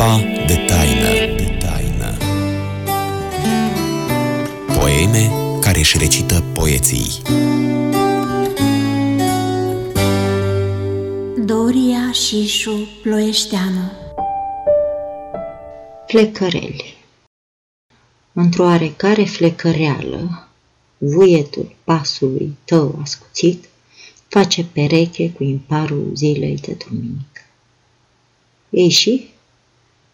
Clipa de taină, de taină. Poeme care își recită poeții. Doria Șișu Ploieșteanu Flecăreli Într-o oarecare flecăreală, vuietul pasului tău ascuțit face pereche cu imparul zilei de duminică. Ei și?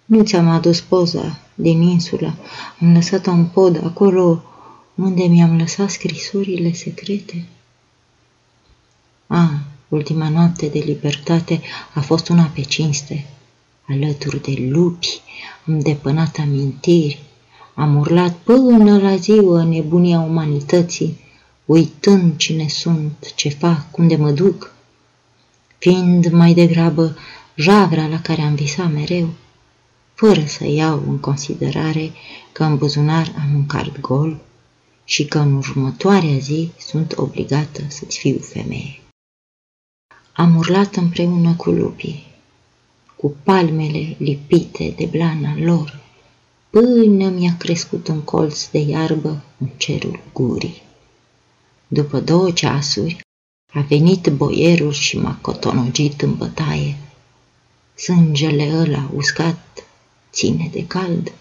Nu ți-am adus poza din insulă. Am lăsat-o în pod, acolo unde mi-am lăsat scrisurile secrete. A, ultima noapte de libertate a fost una pe cinste. Alături de lupi am depănat amintiri, am urlat până la ziua nebunia umanității, uitând cine sunt, ce fac, unde mă duc, fiind mai degrabă javra la care am visat mereu, fără să iau în considerare că în buzunar am un card gol și că în următoarea zi sunt obligată să-ți fiu femeie. Am urlat împreună cu lupii, cu palmele lipite de blana lor, până mi-a crescut un colț de iarbă în cerul gurii. După două ceasuri, a venit boierul și m-a cotonogit în bătaie. Sângele ăla uscat ține de cald,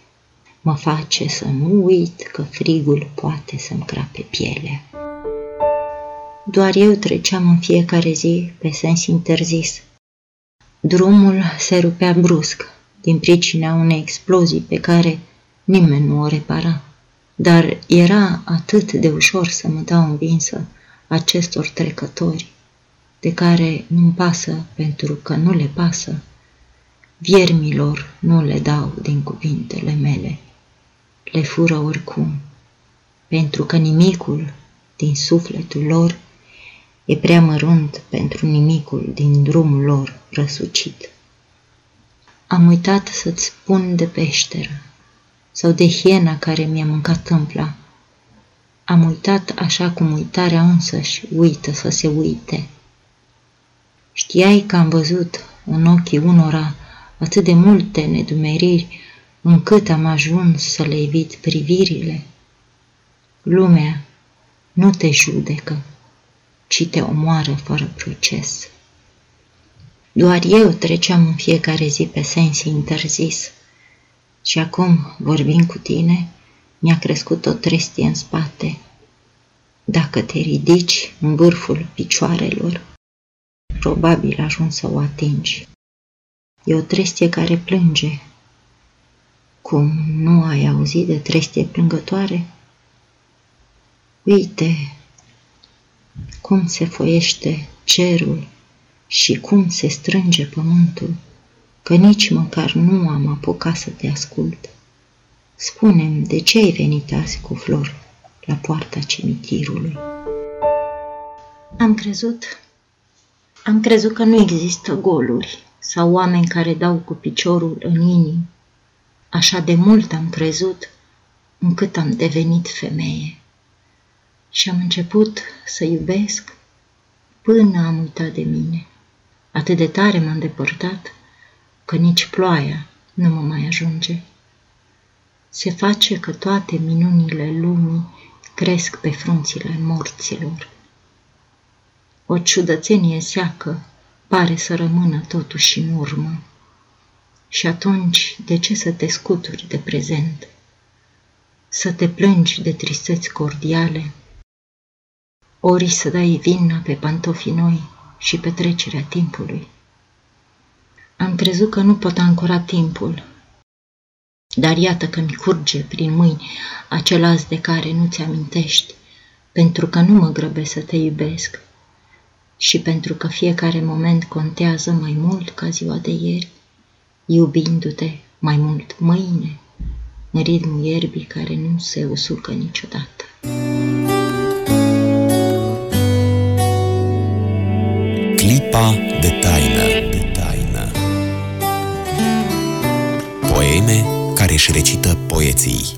mă face să nu uit că frigul poate să-mi crape pielea. Doar eu treceam în fiecare zi pe sens interzis. Drumul se rupea brusc din pricina unei explozii pe care nimeni nu o repara. Dar era atât de ușor să mă dau învinsă acestor trecători, de care nu-mi pasă pentru că nu le pasă. Viermilor nu le dau din cuvintele mele, le fură oricum, pentru că nimicul din sufletul lor e prea mărunt pentru nimicul din drumul lor răsucit. Am uitat să-ți spun de peșteră, sau de hiena care mi-a mâncat tâmpla. Am uitat așa cum uitarea însăși uită să se uite. Știai că am văzut în ochii unora atât de multe nedumeriri încât am ajuns să le evit privirile? Lumea nu te judecă, ci te omoară fără proces. Doar eu treceam în fiecare zi pe sens interzis – și acum, vorbind cu tine, mi-a crescut o trestie în spate. Dacă te ridici în vârful picioarelor, probabil ajungi să o atingi. E o trestie care plânge. Cum nu ai auzit de trestie plângătoare? Uite cum se foiește cerul și cum se strânge pământul că nici măcar nu am apucat să te ascult. Spune-mi, de ce ai venit azi cu flori la poarta cimitirului? Am crezut, am crezut că nu există goluri sau oameni care dau cu piciorul în inimi. Așa de mult am crezut încât am devenit femeie. Și am început să iubesc până am uitat de mine. Atât de tare m-am depărtat că nici ploaia nu mă mai ajunge. Se face că toate minunile lumii cresc pe frunțile morților. O ciudățenie seacă pare să rămână totuși în urmă. Și atunci, de ce să te scuturi de prezent? Să te plângi de tristeți cordiale? Ori să dai vina pe pantofii noi și petrecerea timpului? Am crezut că nu pot ancora timpul, dar iată că mi curge prin mâini acel azi de care nu ți amintești, pentru că nu mă grăbesc să te iubesc și pentru că fiecare moment contează mai mult ca ziua de ieri, iubindu-te mai mult mâine, în ritmul ierbii care nu se usucă niciodată. Clipa de taină. Poeme care își recită poeții